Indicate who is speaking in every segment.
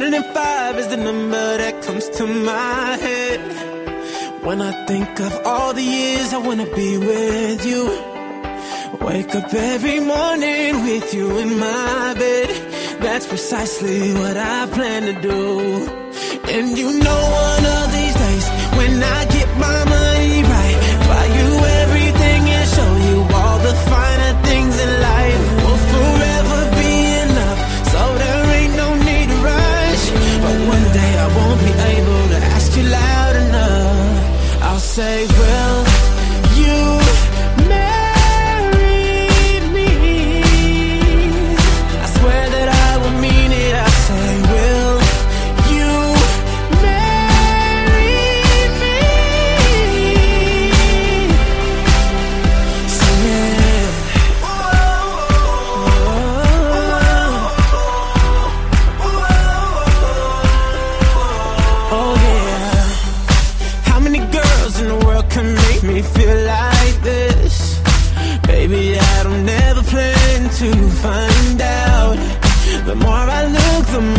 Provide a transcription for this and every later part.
Speaker 1: 105 is the number that comes to my head. When I think of all the years I wanna be with you. Wake up every morning with you in my bed. That's precisely what I plan to do. And you know one of these days when I get say like this. Baby, I don't ever plan to find out. The more I look, the more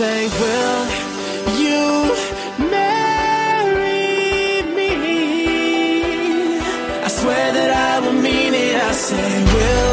Speaker 1: say, Will you marry me? I swear that I will mean it. I say, Will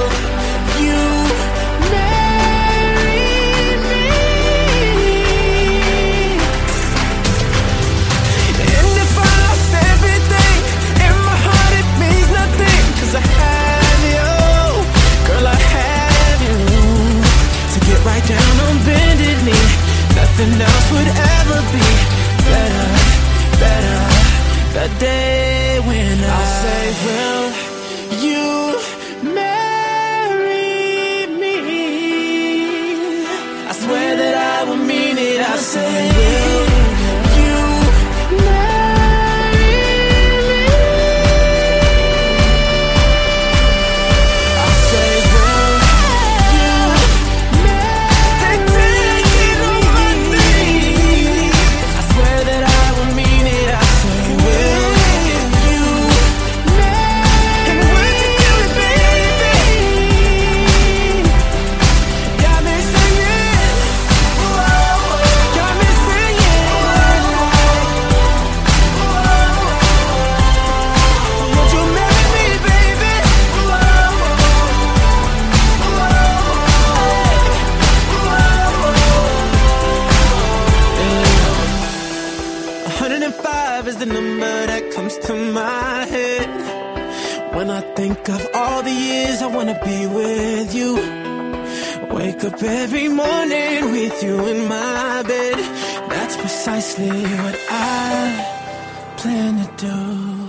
Speaker 1: to my head when I think of all the years I wanna be with you. Wake up every morning with you in my bed. That's precisely what I plan to do.